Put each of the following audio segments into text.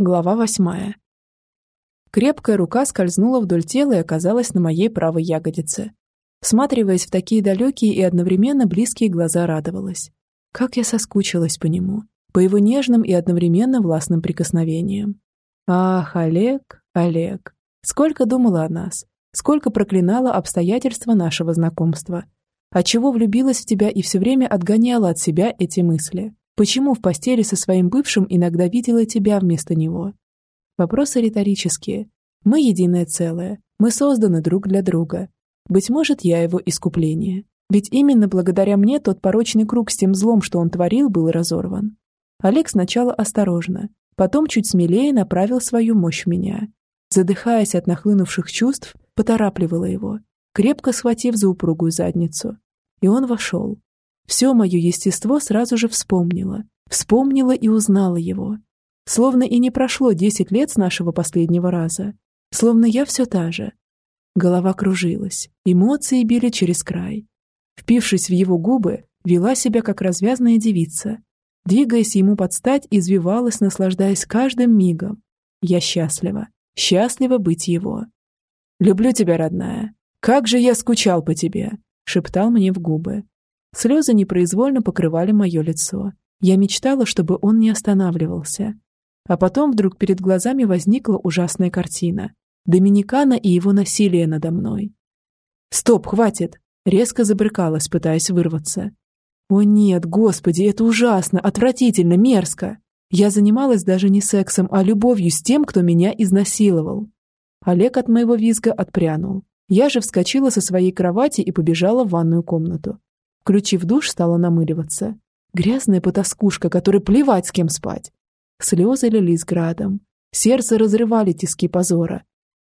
Глава восьмая. Крепкая рука скользнула вдоль тела и оказалась на моей правой ягодице. Всматриваясь в такие далекие и одновременно близкие глаза, радовалась. Как я соскучилась по нему, по его нежным и одновременно властным прикосновениям. Ах, Олег, Олег, сколько думала о нас, сколько проклинала обстоятельства нашего знакомства. Отчего влюбилась в тебя и все время отгоняла от себя эти мысли. Почему в постели со своим бывшим иногда видела тебя вместо него? Вопросы риторические. Мы единое целое. Мы созданы друг для друга. Быть может, я его искупление. Ведь именно благодаря мне тот порочный круг с тем злом, что он творил, был разорван. Олег сначала осторожно, потом чуть смелее направил свою мощь в меня. Задыхаясь от нахлынувших чувств, поторапливала его, крепко схватив за упругую задницу. И он вошел, все мое естество сразу же вспомнило. Вспомнило и узнало его. Словно и не прошло десять лет с нашего последнего раза. Словно я все та же. Голова кружилась, эмоции били через край. Впившись в его губы, вела себя как развязная девица. Двигаясь ему под стать, извивалась, наслаждаясь каждым мигом. Я счастлива. Счастлива быть его. «Люблю тебя, родная. Как же я скучал по тебе!» — шептал мне в губы. Слезы непроизвольно покрывали мое лицо. Я мечтала, чтобы он не останавливался. А потом вдруг перед глазами возникла ужасная картина. Доминикана и его насилие надо мной. «Стоп, хватит!» Резко забрыкалась, пытаясь вырваться. «О нет, господи, это ужасно, отвратительно, мерзко!» Я занималась даже не сексом, а любовью с тем, кто меня изнасиловал. Олег от моего визга отпрянул. Я же вскочила со своей кровати и побежала в ванную комнату. Включив душ, стала намыливаться. Грязная потаскушка, которой плевать, с кем спать. Слезы лились градом. Сердце разрывали тиски позора.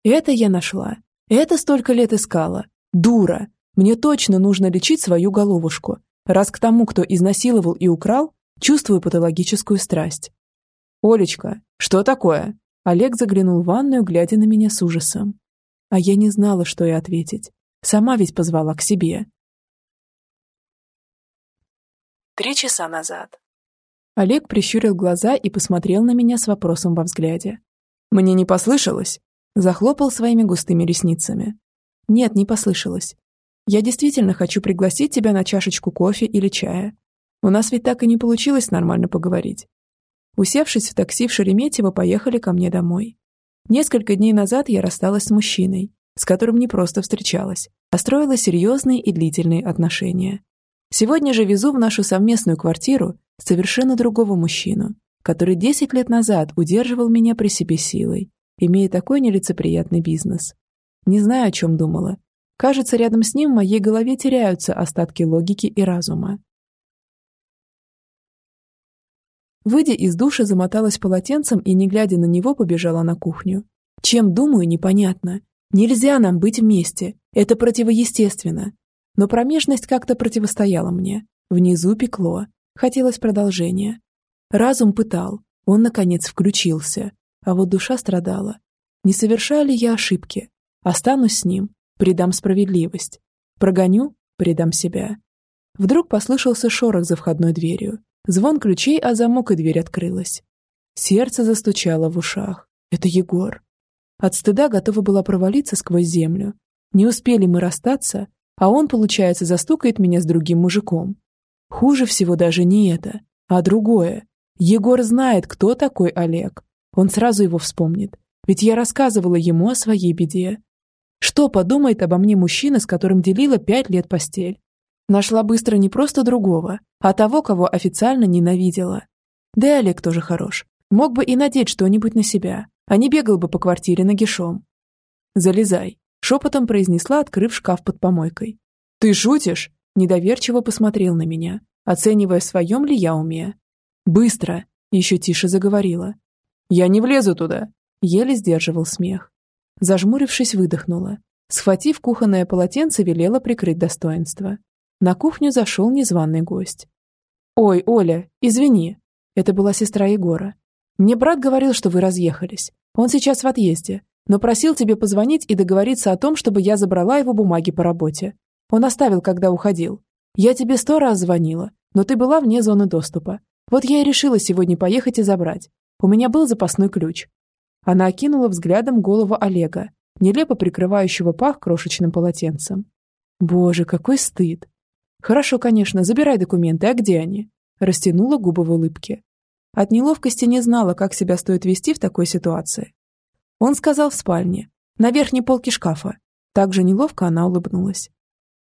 Это я нашла. Это столько лет искала. Дура. Мне точно нужно лечить свою головушку, раз к тому, кто изнасиловал и украл, чувствую патологическую страсть. «Олечка, что такое?» Олег заглянул в ванную, глядя на меня с ужасом. А я не знала, что и ответить. Сама ведь позвала к себе. Три часа назад. Олег прищурил глаза и посмотрел на меня с вопросом во взгляде. «Мне не послышалось?» Захлопал своими густыми ресницами. «Нет, не послышалось. Я действительно хочу пригласить тебя на чашечку кофе или чая. У нас ведь так и не получилось нормально поговорить». Усевшись в такси в Шереметьево, поехали ко мне домой. Несколько дней назад я рассталась с мужчиной, с которым не просто встречалась, а строила серьезные и длительные отношения. Сегодня же везу в нашу совместную квартиру совершенно другого мужчину, который 10 лет назад удерживал меня при себе силой, имея такой нелицеприятный бизнес. Не знаю, о чем думала. Кажется, рядом с ним в моей голове теряются остатки логики и разума. Выйдя из душа, замоталась полотенцем и, не глядя на него, побежала на кухню. Чем думаю, непонятно. Нельзя нам быть вместе. Это противоестественно. Но промежность как-то противостояла мне. Внизу пекло. Хотелось продолжения. Разум пытал. Он, наконец, включился. А вот душа страдала. Не совершаю ли я ошибки? Останусь с ним. Предам справедливость. Прогоню? Предам себя. Вдруг послышался шорох за входной дверью. Звон ключей, а замок и дверь открылась. Сердце застучало в ушах. Это Егор. От стыда готова была провалиться сквозь землю. Не успели мы расстаться, а он, получается, застукает меня с другим мужиком. Хуже всего даже не это, а другое. Егор знает, кто такой Олег. Он сразу его вспомнит. Ведь я рассказывала ему о своей беде. Что подумает обо мне мужчина, с которым делила пять лет постель? Нашла быстро не просто другого, а того, кого официально ненавидела. Да и Олег тоже хорош. Мог бы и надеть что-нибудь на себя, а не бегал бы по квартире нагишом. «Залезай», Шепотом произнесла, открыв шкаф под помойкой. «Ты шутишь?» Недоверчиво посмотрел на меня, оценивая, в своем ли я уме. «Быстро!» Еще тише заговорила. «Я не влезу туда!» Еле сдерживал смех. Зажмурившись, выдохнула. Схватив кухонное полотенце, велела прикрыть достоинство. На кухню зашел незваный гость. «Ой, Оля, извини!» Это была сестра Егора. «Мне брат говорил, что вы разъехались. Он сейчас в отъезде но просил тебе позвонить и договориться о том, чтобы я забрала его бумаги по работе. Он оставил, когда уходил. Я тебе сто раз звонила, но ты была вне зоны доступа. Вот я и решила сегодня поехать и забрать. У меня был запасной ключ. Она окинула взглядом голову Олега, нелепо прикрывающего пах крошечным полотенцем. Боже, какой стыд. Хорошо, конечно, забирай документы, а где они? Растянула губы в улыбке. От неловкости не знала, как себя стоит вести в такой ситуации. Он сказал в спальне, на верхней полке шкафа. Также неловко она улыбнулась.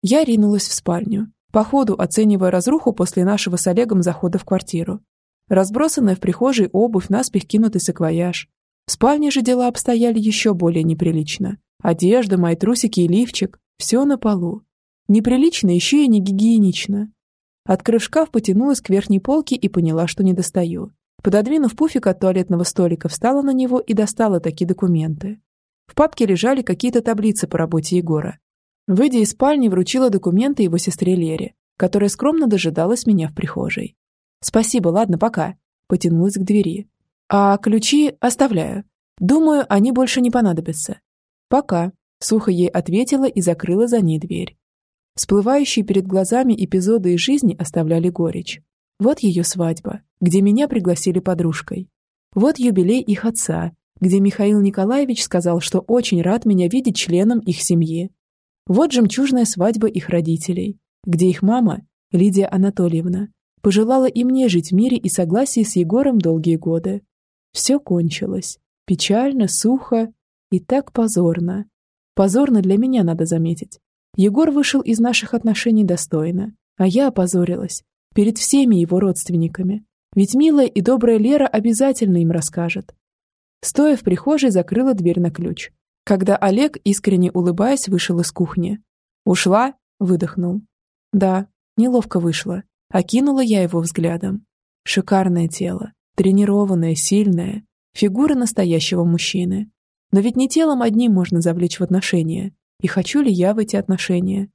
Я ринулась в спальню, по ходу оценивая разруху после нашего с Олегом захода в квартиру. Разбросанная в прихожей обувь, наспех кинутый саквояж. В спальне же дела обстояли еще более неприлично. Одежда, мои трусики и лифчик – все на полу. Неприлично еще и не гигиенично. Открыв шкаф, потянулась к верхней полке и поняла, что не достаю. Пододвинув пуфик от туалетного столика, встала на него и достала такие документы. В папке лежали какие-то таблицы по работе Егора. Выйдя из спальни, вручила документы его сестре Лере, которая скромно дожидалась меня в прихожей. «Спасибо, ладно, пока», — потянулась к двери. «А ключи оставляю. Думаю, они больше не понадобятся». «Пока», — сухо ей ответила и закрыла за ней дверь. Всплывающие перед глазами эпизоды из жизни оставляли горечь. Вот ее свадьба, где меня пригласили подружкой. Вот юбилей их отца, где Михаил Николаевич сказал, что очень рад меня видеть членом их семьи. Вот жемчужная свадьба их родителей, где их мама, Лидия Анатольевна, пожелала и мне жить в мире и согласии с Егором долгие годы. Все кончилось. Печально, сухо и так позорно. Позорно для меня, надо заметить. Егор вышел из наших отношений достойно, а я опозорилась перед всеми его родственниками. Ведь милая и добрая Лера обязательно им расскажет. Стоя в прихожей, закрыла дверь на ключ. Когда Олег, искренне улыбаясь, вышел из кухни. «Ушла?» – выдохнул. «Да, неловко вышла. Окинула я его взглядом. Шикарное тело, тренированное, сильное, фигура настоящего мужчины. Но ведь не телом одним можно завлечь в отношения. И хочу ли я в эти отношения?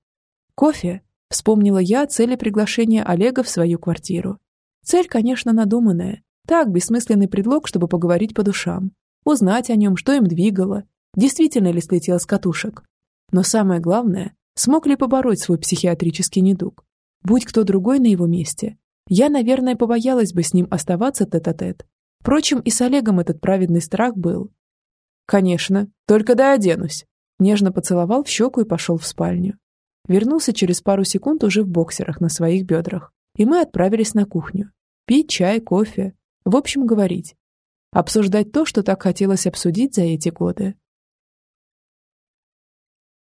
Кофе? Вспомнила я цели приглашения Олега в свою квартиру. Цель, конечно, надуманная. Так, бессмысленный предлог, чтобы поговорить по душам. Узнать о нем, что им двигало. Действительно ли слетел с катушек. Но самое главное, смог ли побороть свой психиатрический недуг. Будь кто другой на его месте, я, наверное, побоялась бы с ним оставаться тет-а-тет. -тет. Впрочем, и с Олегом этот праведный страх был. «Конечно, только да оденусь», Нежно поцеловал в щеку и пошел в спальню. Вернулся через пару секунд уже в боксерах на своих бедрах. И мы отправились на кухню. Пить чай, кофе. В общем, говорить. Обсуждать то, что так хотелось обсудить за эти годы.